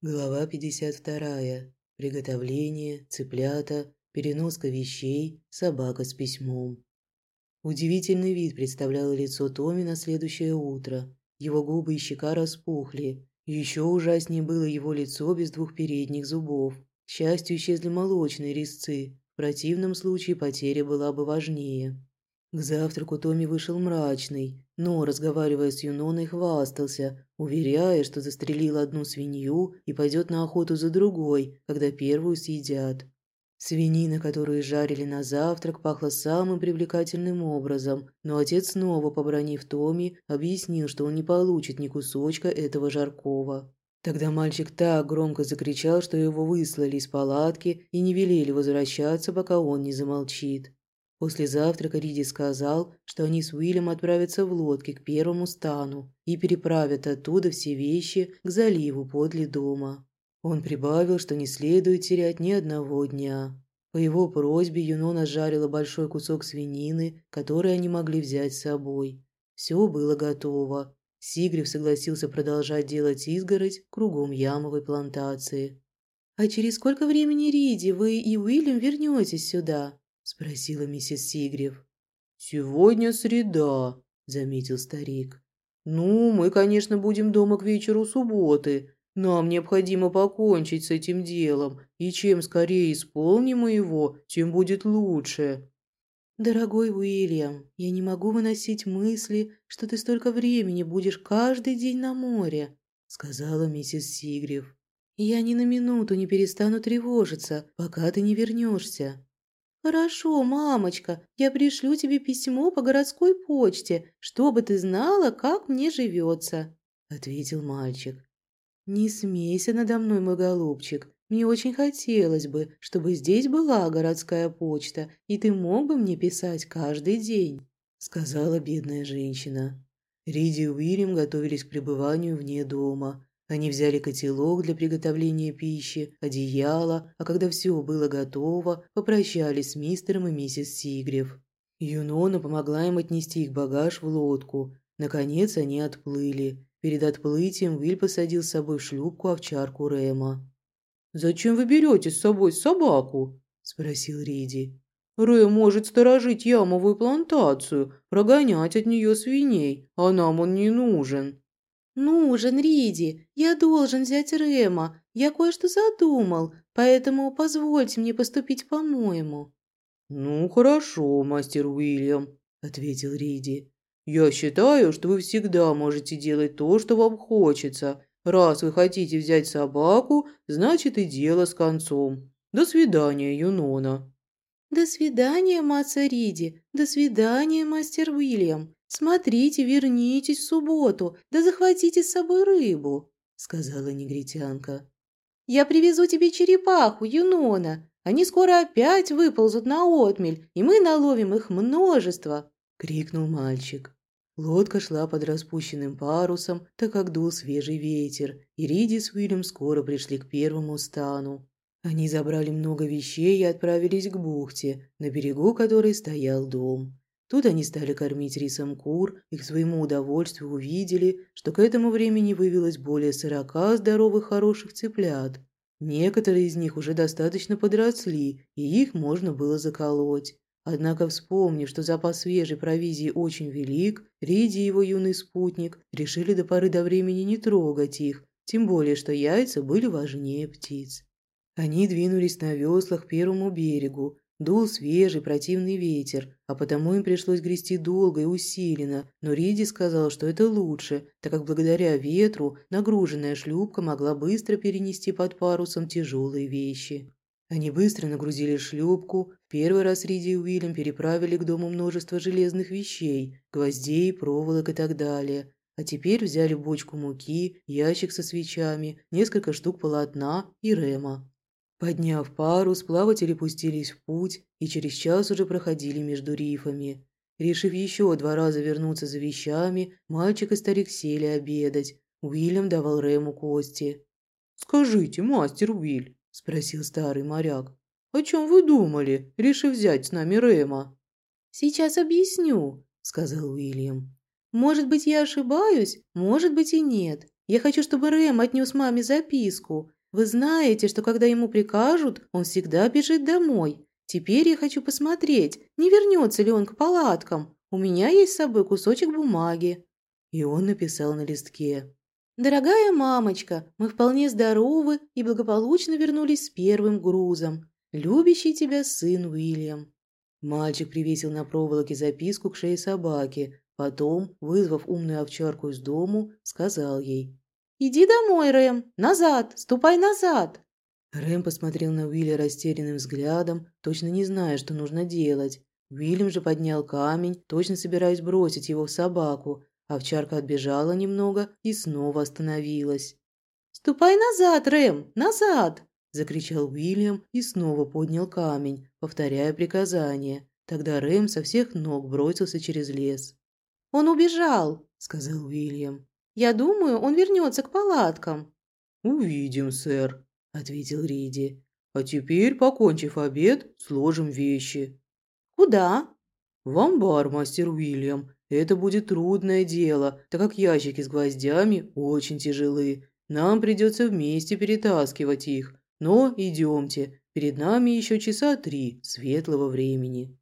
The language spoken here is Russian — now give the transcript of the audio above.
Глава 52. Приготовление, цыплята, переноска вещей, собака с письмом. Удивительный вид представляло лицо Томи на следующее утро. Его губы и щека распухли. Еще ужаснее было его лицо без двух передних зубов. К счастью, исчезли молочные резцы. В противном случае потеря была бы важнее. К завтраку Томми вышел мрачный, но, разговаривая с Юноной, хвастался, уверяя, что застрелил одну свинью и пойдет на охоту за другой, когда первую съедят. Свинина, которую жарили на завтрак, пахла самым привлекательным образом, но отец снова, побронив Томми, объяснил, что он не получит ни кусочка этого жаркого. Тогда мальчик так громко закричал, что его выслали из палатки и не велели возвращаться, пока он не замолчит. После завтрака Риди сказал, что они с Уиллем отправятся в лодке к первому стану и переправят оттуда все вещи к заливу подле дома. Он прибавил, что не следует терять ни одного дня. По его просьбе Юнона жарила большой кусок свинины, который они могли взять с собой. Все было готово. Сигрев согласился продолжать делать изгородь кругом ямовой плантации. «А через сколько времени, Риди, вы и Уильям вернетесь сюда?» Спросила миссис Сигрев. «Сегодня среда», – заметил старик. «Ну, мы, конечно, будем дома к вечеру субботы. Нам необходимо покончить с этим делом, и чем скорее исполним мы его, тем будет лучше». «Дорогой Уильям, я не могу выносить мысли, что ты столько времени будешь каждый день на море», – сказала миссис Сигрев. «Я ни на минуту не перестану тревожиться, пока ты не вернешься». «Хорошо, мамочка, я пришлю тебе письмо по городской почте, чтобы ты знала, как мне живется», – ответил мальчик. «Не смейся надо мной, мой голубчик. Мне очень хотелось бы, чтобы здесь была городская почта, и ты мог бы мне писать каждый день», – сказала бедная женщина. Риди и Уильям готовились к пребыванию вне дома. Они взяли котелок для приготовления пищи, одеяло, а когда все было готово, попрощались с мистером и миссис Сигрев. Юнона помогла им отнести их багаж в лодку. Наконец они отплыли. Перед отплытием Уиль посадил с собой в шлюпку овчарку Рэма. «Зачем вы берете с собой собаку?» – спросил Риди. «Рэм может сторожить ямовую плантацию, прогонять от нее свиней, а нам он не нужен». «Нужен, Риди. Я должен взять Рема. Я кое-что задумал, поэтому позвольте мне поступить по-моему». «Ну, хорошо, мастер Уильям», – ответил Риди. «Я считаю, что вы всегда можете делать то, что вам хочется. Раз вы хотите взять собаку, значит и дело с концом. До свидания, Юнона». «До свидания, Маца Риди. До свидания, мастер Уильям. «Смотрите, вернитесь в субботу, да захватите с собой рыбу», — сказала негритянка. «Я привезу тебе черепаху, Юнона. Они скоро опять выползут на отмель, и мы наловим их множество», — крикнул мальчик. Лодка шла под распущенным парусом, так как дул свежий ветер, и Риди с Уиллем скоро пришли к первому стану. Они забрали много вещей и отправились к бухте, на берегу которой стоял дом. Тут они стали кормить рисом кур и к своему удовольствию увидели, что к этому времени вывелось более сорока здоровых хороших цыплят. Некоторые из них уже достаточно подросли, и их можно было заколоть. Однако, вспомнив, что запас свежей провизии очень велик, Риди и его юный спутник решили до поры до времени не трогать их, тем более, что яйца были важнее птиц. Они двинулись на веслах к первому берегу, Дул свежий противный ветер, а потому им пришлось грести долго и усиленно, но Риди сказал, что это лучше, так как благодаря ветру нагруженная шлюпка могла быстро перенести под парусом тяжелые вещи. Они быстро нагрузили шлюпку. Первый раз Риди и Уильям переправили к дому множество железных вещей, гвоздей, проволок и так далее. А теперь взяли бочку муки, ящик со свечами, несколько штук полотна и рема. Подняв парус, плаватели пустились в путь и через час уже проходили между рифами. Решив еще два раза вернуться за вещами, мальчик и старик сели обедать. Уильям давал Рэму кости. «Скажите, мастер Уиль», – спросил старый моряк, – «о чем вы думали, решив взять с нами Рэма?» «Сейчас объясню», – сказал Уильям. «Может быть, я ошибаюсь, может быть и нет. Я хочу, чтобы Рэм отнес маме записку. Вы знаете, что когда ему прикажут, он всегда бежит домой. Теперь я хочу посмотреть, не вернется ли он к палаткам. У меня есть с собой кусочек бумаги». И он написал на листке. «Дорогая мамочка, мы вполне здоровы и благополучно вернулись с первым грузом. Любящий тебя сын Уильям». Мальчик привесил на проволоке записку к шее собаки, потом, вызвав умную овчарку из дому, сказал ей «Иди домой, Рэм! Назад! Ступай назад!» Рэм посмотрел на Уилля растерянным взглядом, точно не зная, что нужно делать. Уильям же поднял камень, точно собираясь бросить его в собаку. Овчарка отбежала немного и снова остановилась. «Ступай назад, Рэм! Назад!» – закричал Уильям и снова поднял камень, повторяя приказание. Тогда Рэм со всех ног бросился через лес. «Он убежал!» – сказал Уильям. «Я думаю, он вернется к палаткам». «Увидим, сэр», – ответил Риди. «А теперь, покончив обед, сложим вещи». «Куда?» «В амбар, мастер Уильям. Это будет трудное дело, так как ящики с гвоздями очень тяжелы. Нам придется вместе перетаскивать их. Но идемте, перед нами еще часа три светлого времени».